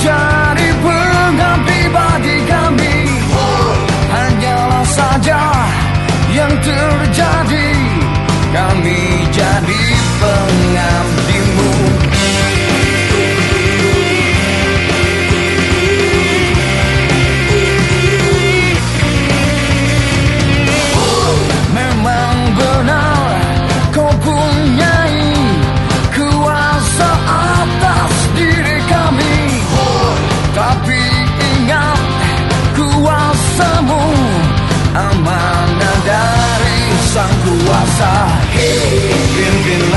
Jadi pengganti bagi kami. Hanyalah saja yang terjadi. Kami sa hey. Bienvenido.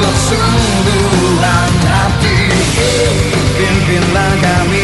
kesungguhan hati. Pimpinlah kami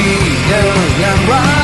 你的阳光。